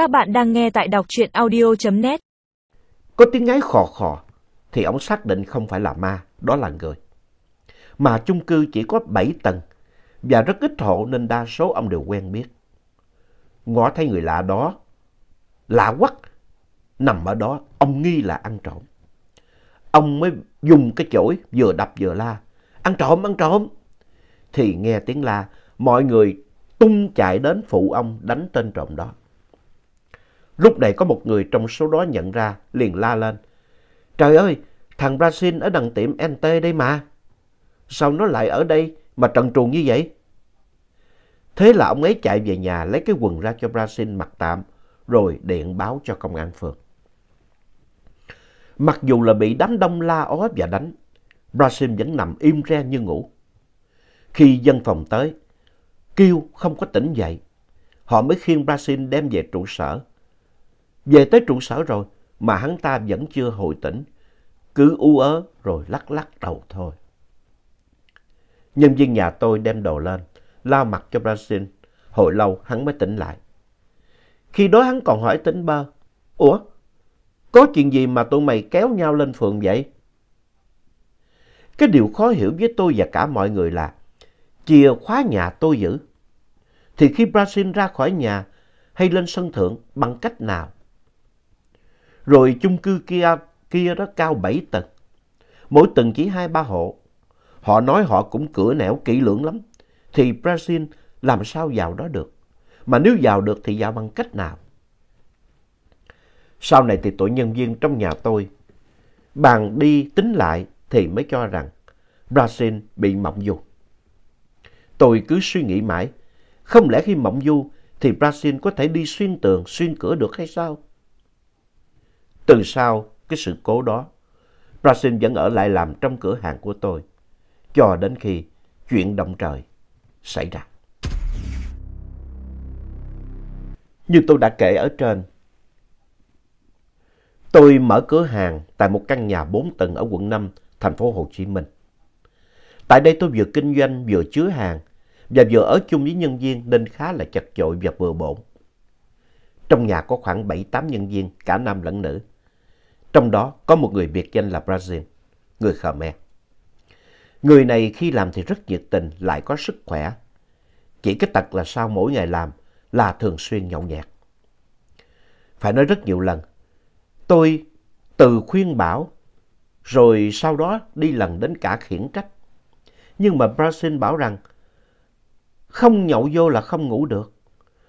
Các bạn đang nghe tại đọc truyện audio.net. Có tiếng ngáy khò khò thì ông xác định không phải là ma, đó là người. Mà chung cư chỉ có 7 tầng và rất ít hộ nên đa số ông đều quen biết. ngó thấy người lạ đó, lạ quắc, nằm ở đó, ông nghi là ăn trộm. Ông mới dùng cái chổi vừa đập vừa la, ăn trộm, ăn trộm. Thì nghe tiếng la, mọi người tung chạy đến phụ ông đánh tên trộm đó. Lúc này có một người trong số đó nhận ra, liền la lên. Trời ơi, thằng Brazil ở đằng tiệm NT đây mà. Sao nó lại ở đây mà trần truồng như vậy? Thế là ông ấy chạy về nhà lấy cái quần ra cho Brazil mặc tạm, rồi điện báo cho công an phường. Mặc dù là bị đám đông la ó và đánh, Brazil vẫn nằm im re như ngủ. Khi dân phòng tới, kêu không có tỉnh dậy, họ mới khiêng Brazil đem về trụ sở. Về tới trụ sở rồi mà hắn ta vẫn chưa hồi tỉnh, cứ u ớ rồi lắc lắc đầu thôi. Nhân viên nhà tôi đem đồ lên, lao mặt cho Brazil. Hồi lâu hắn mới tỉnh lại. Khi đó hắn còn hỏi tính bơ. Ủa, có chuyện gì mà tụi mày kéo nhau lên phường vậy? Cái điều khó hiểu với tôi và cả mọi người là chìa khóa nhà tôi giữ. Thì khi Brazil ra khỏi nhà hay lên sân thượng bằng cách nào? Rồi chung cư kia, kia đó cao 7 tầng. Mỗi tầng chỉ hai ba hộ. Họ nói họ cũng cửa nẻo kỹ lưỡng lắm. Thì Brazil làm sao vào đó được? Mà nếu vào được thì vào bằng cách nào? Sau này thì tụi nhân viên trong nhà tôi bàn đi tính lại thì mới cho rằng Brazil bị mộng du. Tôi cứ suy nghĩ mãi, không lẽ khi mộng du thì Brazil có thể đi xuyên tường, xuyên cửa được hay sao? Từ sau cái sự cố đó, Brazil vẫn ở lại làm trong cửa hàng của tôi, cho đến khi chuyện động trời xảy ra. Như tôi đã kể ở trên, tôi mở cửa hàng tại một căn nhà 4 tầng ở quận 5, thành phố Hồ Chí Minh. Tại đây tôi vừa kinh doanh vừa chứa hàng và vừa ở chung với nhân viên nên khá là chật chội và bừa bộn. Trong nhà có khoảng 7-8 nhân viên, cả nam lẫn nữ. Trong đó có một người biệt danh là Brazil, người Khmer. Người này khi làm thì rất nhiệt tình, lại có sức khỏe. Chỉ cái tật là sau mỗi ngày làm là thường xuyên nhậu nhẹt. Phải nói rất nhiều lần, tôi từ khuyên bảo, rồi sau đó đi lần đến cả khiển trách. Nhưng mà Brazil bảo rằng không nhậu vô là không ngủ được,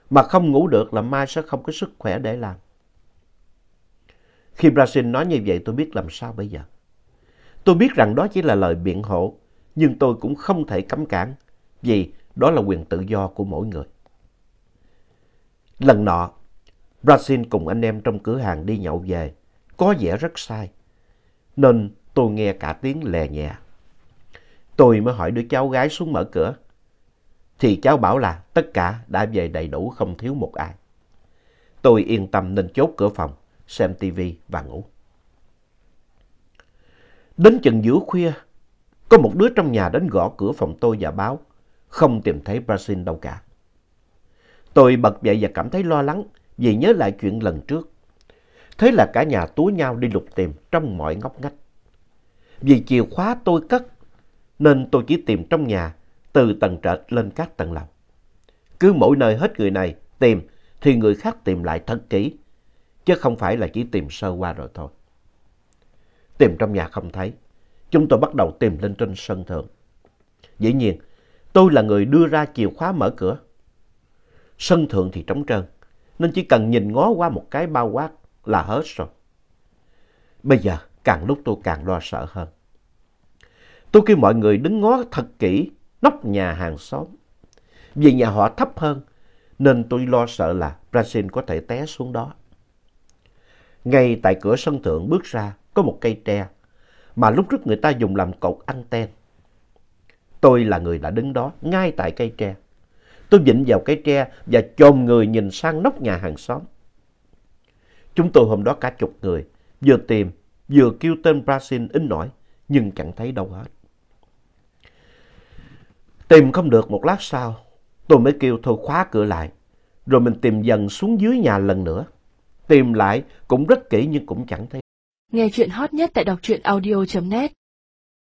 mà không ngủ được là mai sẽ không có sức khỏe để làm. Khi Brazil nói như vậy tôi biết làm sao bây giờ. Tôi biết rằng đó chỉ là lời biện hộ, nhưng tôi cũng không thể cấm cản, vì đó là quyền tự do của mỗi người. Lần nọ, Brazil cùng anh em trong cửa hàng đi nhậu về, có vẻ rất sai, nên tôi nghe cả tiếng lè nhẹ. Tôi mới hỏi đứa cháu gái xuống mở cửa, thì cháu bảo là tất cả đã về đầy đủ không thiếu một ai. Tôi yên tâm nên chốt cửa phòng, xem tivi và ngủ. Đến chừng giữa khuya, có một đứa trong nhà đến gõ cửa phòng tôi và báo, không tìm thấy Brazil đâu cả. Tôi bật dậy và cảm thấy lo lắng vì nhớ lại chuyện lần trước. Thế là cả nhà túa nhau đi lục tìm trong mọi ngóc ngách. Vì chìa khóa tôi cất, nên tôi chỉ tìm trong nhà, từ tầng trệt lên các tầng lầu. Cứ mỗi nơi hết người này tìm, thì người khác tìm lại thật kỹ, chứ không phải là chỉ tìm sơ qua rồi thôi. Tìm trong nhà không thấy, chúng tôi bắt đầu tìm lên trên sân thượng. Dĩ nhiên, tôi là người đưa ra chìa khóa mở cửa. Sân thượng thì trống trơn, nên chỉ cần nhìn ngó qua một cái bao quát là hết rồi. Bây giờ, càng lúc tôi càng lo sợ hơn. Tôi kêu mọi người đứng ngó thật kỹ nóc nhà hàng xóm. Vì nhà họ thấp hơn, nên tôi lo sợ là Brazil có thể té xuống đó. Ngay tại cửa sân thượng bước ra có một cây tre mà lúc trước người ta dùng làm cột anten. Tôi là người đã đứng đó ngay tại cây tre. Tôi vịnh vào cây tre và chồm người nhìn sang nóc nhà hàng xóm. Chúng tôi hôm đó cả chục người, vừa tìm, vừa kêu tên Brazil in nổi, nhưng chẳng thấy đâu hết. Tìm không được một lát sau, tôi mới kêu thôi khóa cửa lại, Rồi mình tìm dần xuống dưới nhà lần nữa. Tìm lại, cũng rất kỹ nhưng cũng chẳng thấy. Nghe chuyện hot nhất tại đọc truyện audio.net